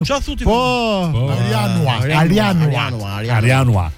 Ja thu ti po Arianaua Arianaua Arianaua